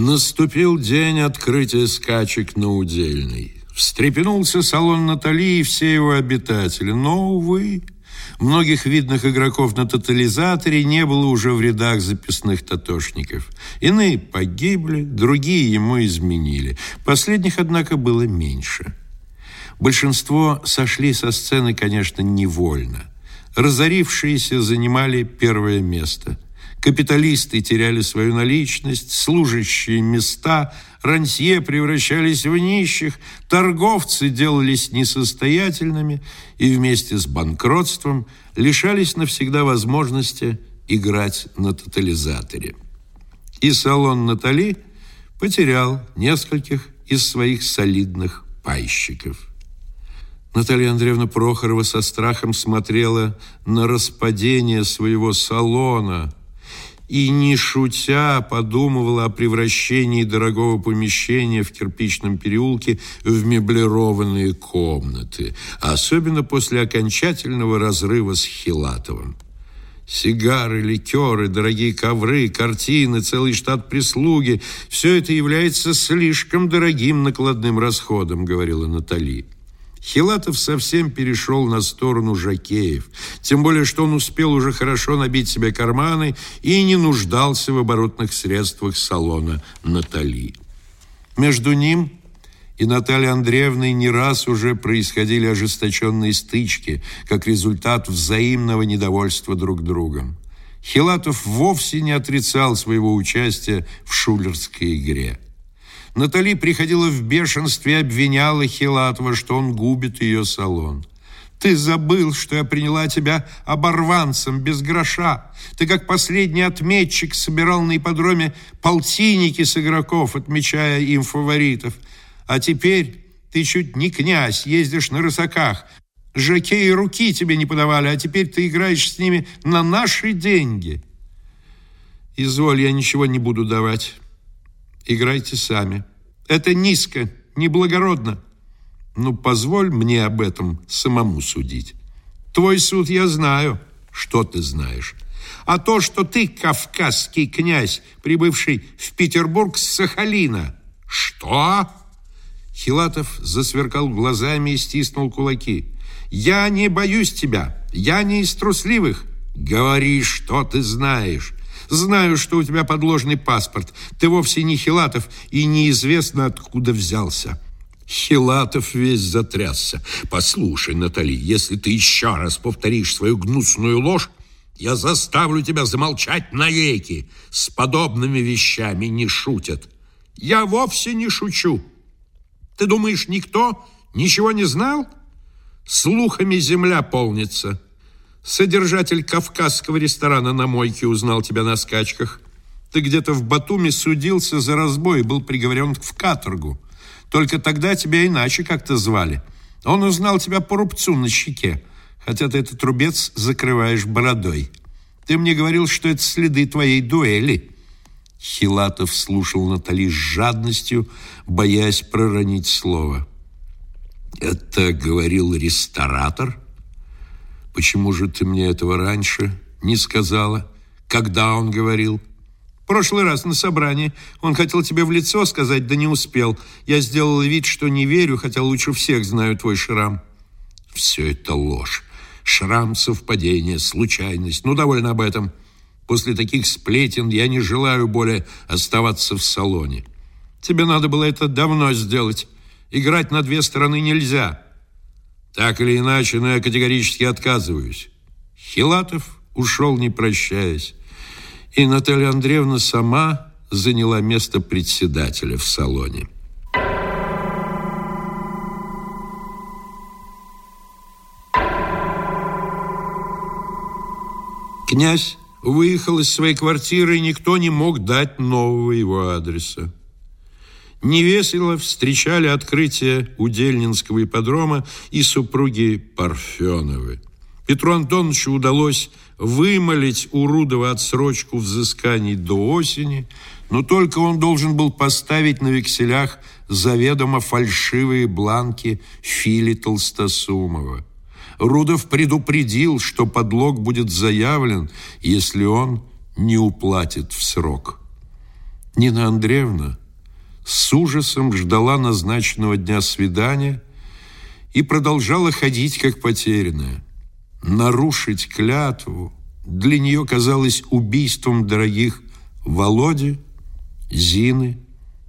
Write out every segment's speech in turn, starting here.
Наступил день открытия скачек на Удельной. Встрепенулся салон Натали и все его обитатели. Но, увы, многих видных игроков на тотализаторе не было уже в рядах записных татошников. Иные погибли, другие ему изменили. Последних, однако, было меньше. Большинство сошли со сцены, конечно, невольно. Разорившиеся занимали первое место – Капиталисты теряли свою наличность, служащие места, рантье превращались в нищих, торговцы делались несостоятельными и вместе с банкротством лишались навсегда возможности играть на тотализаторе. И салон Натали потерял нескольких из своих солидных пайщиков. Наталья Андреевна Прохорова со страхом смотрела на распадение своего салона – и, не шутя, подумывала о превращении дорогого помещения в кирпичном переулке в меблированные комнаты, особенно после окончательного разрыва с Хилатовым. Сигары, ликеры, дорогие ковры, картины, целый штат прислуги – все это является слишком дорогим накладным расходом, говорила Натали. Хилатов совсем перешел на сторону Жакеев, тем более, что он успел уже хорошо набить себе карманы и не нуждался в оборотных средствах салона Натали. Между ним и Натальей Андреевной не раз уже происходили ожесточенные стычки, как результат взаимного недовольства друг другом. Хилатов вовсе не отрицал своего участия в шулерской игре. Натали приходила в бешенстве и обвиняла Хилатова, что он губит ее салон. Ты забыл, что я приняла тебя оборванцем, без гроша. Ты, как последний отметчик, собирал на ипподроме полтинники с игроков, отмечая им фаворитов. А теперь ты чуть не князь, ездишь на рысаках. Жакеи руки тебе не подавали, а теперь ты играешь с ними на наши деньги. Изволь, я ничего не буду давать. Играйте сами. Это низко, неблагородно. Ну, позволь мне об этом самому судить. Твой суд я знаю. Что ты знаешь? А то, что ты кавказский князь, прибывший в Петербург с Сахалина. Что? Хилатов засверкал глазами и стиснул кулаки. Я не боюсь тебя. Я не из трусливых. Говори, что ты знаешь. Знаю, что у тебя подложный паспорт. Ты вовсе не Хилатов и неизвестно, откуда взялся». Хилатов весь затрясся. «Послушай, Натали, если ты еще раз повторишь свою гнусную ложь, я заставлю тебя замолчать навеки. С подобными вещами не шутят». «Я вовсе не шучу. Ты думаешь, никто ничего не знал? Слухами земля полнится». Содержатель кавказского ресторана на мойке узнал тебя на скачках. Ты где-то в Батуми судился за разбой и был приговорен в каторгу. Только тогда тебя иначе как-то звали. Он узнал тебя по рубцу на щеке, хотя ты этот рубец закрываешь бородой. Ты мне говорил, что это следы твоей дуэли. Хилатов слушал Натали с жадностью, боясь проронить слово. Это говорил ресторатор? Почему же ты мне этого раньше не сказала? Когда он говорил? прошлый раз на собрании. Он хотел тебе в лицо сказать, да не успел. Я сделала вид, что не верю, хотя лучше всех знаю твой шрам. Все это ложь. Шрам, совпадение, случайность. Ну, довольно об этом. После таких сплетен я не желаю более оставаться в салоне. Тебе надо было это давно сделать. Играть на две стороны нельзя. Так или иначе, но я категорически отказываюсь. Хилатов ушел, не прощаясь. И Наталья Андреевна сама заняла место председателя в салоне. Князь выехал из своей квартиры, и никто не мог дать нового его адреса. Невесело встречали открытие Удельнинского ипподрома и супруги Парфеновы. Петру Антоновичу удалось вымолить у Рудова отсрочку взысканий до осени, но только он должен был поставить на векселях заведомо фальшивые бланки Фили Толстосумова. Рудов предупредил, что подлог будет заявлен, если он не уплатит в срок. Нина Андреевна с ужасом ждала назначенного дня свидания и продолжала ходить как потерянная. Нарушить клятву для нее казалось убийством дорогих Володи, Зины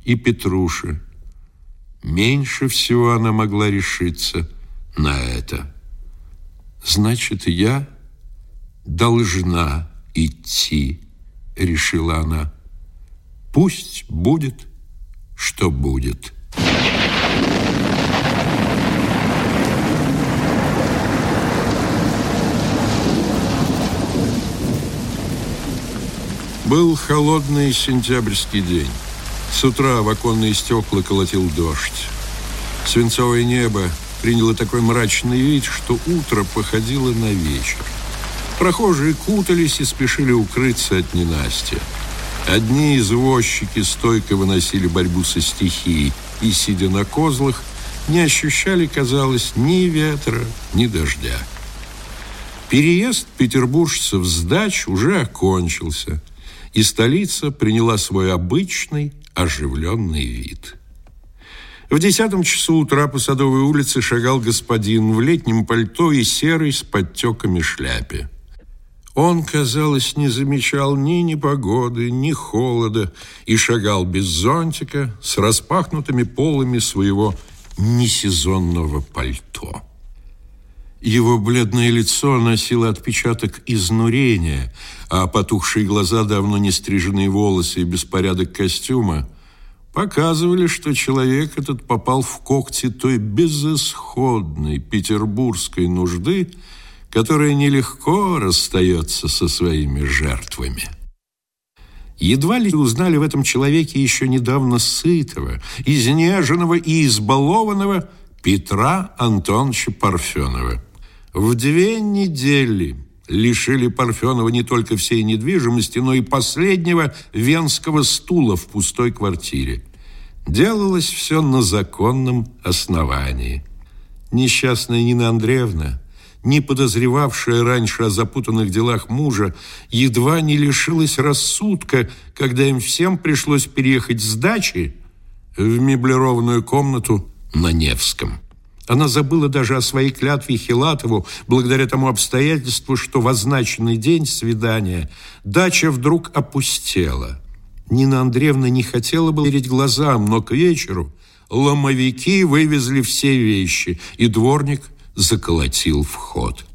и Петруши. Меньше всего она могла решиться на это. «Значит, я должна идти», — решила она. «Пусть будет, что будет». Был холодный сентябрьский день. С утра в оконные стекла колотил дождь. Свинцовое небо приняло такой мрачный вид, что утро походило на вечер. Прохожие кутались и спешили укрыться от ненастья. Одни извозчики стойко выносили борьбу со стихией и, сидя на козлах, не ощущали, казалось, ни ветра, ни дождя. Переезд петербуржцев с дач уже окончился – и столица приняла свой обычный оживленный вид. В десятом часу утра по Садовой улице шагал господин в летнем пальто и серой с подтеками шляпе. Он, казалось, не замечал ни непогоды, ни холода и шагал без зонтика с распахнутыми полами своего несезонного пальто. Его бледное лицо носило отпечаток изнурения, а потухшие глаза, давно не стриженные волосы и беспорядок костюма показывали, что человек этот попал в когти той безысходной петербургской нужды, которая нелегко расстается со своими жертвами. Едва ли узнали в этом человеке еще недавно сытого, изнеженного и избалованного Петра Антоновича Парфенова. В две недели лишили Парфенова не только всей недвижимости, но и последнего венского стула в пустой квартире. Делалось все на законном основании. Несчастная Нина Андреевна, не подозревавшая раньше о запутанных делах мужа, едва не лишилась рассудка, когда им всем пришлось переехать с дачи в меблированную комнату на Невском. Она забыла даже о своей клятве Хилатову, благодаря тому обстоятельству, что в означенный день свидания дача вдруг опустела. Нина Андреевна не хотела бы верить глазам, но к вечеру ломовики вывезли все вещи, и дворник заколотил вход.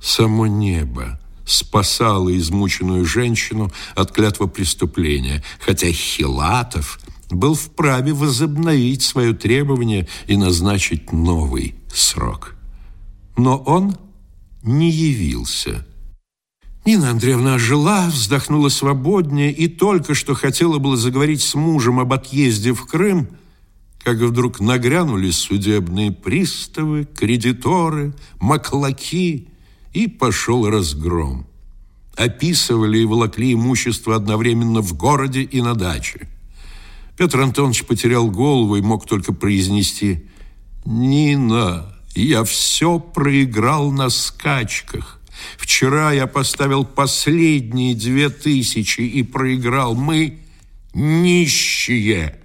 Само небо спасало измученную женщину от клятва преступления, хотя Хилатов был вправе возобновить свое требование и назначить новый срок. Но он не явился. Нина Андреевна ожила, вздохнула свободнее и только что хотела было заговорить с мужем об отъезде в Крым, как вдруг нагрянули судебные приставы, кредиторы, маклаки, и пошел разгром. Описывали и волокли имущество одновременно в городе и на даче. Петр Антонович потерял голову и мог только произнести «Нина, я все проиграл на скачках. Вчера я поставил последние две тысячи и проиграл. Мы нищие».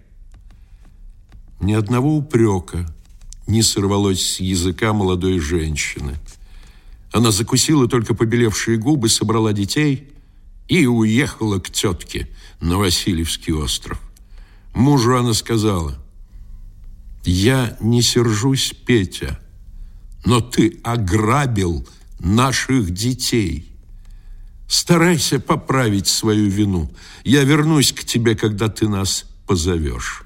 Ни одного упрека не сорвалось с языка молодой женщины. Она закусила только побелевшие губы, собрала детей и уехала к тетке на Васильевский остров. Мужу она сказала, «Я не сержусь, Петя, но ты ограбил наших детей. Старайся поправить свою вину. Я вернусь к тебе, когда ты нас позовешь».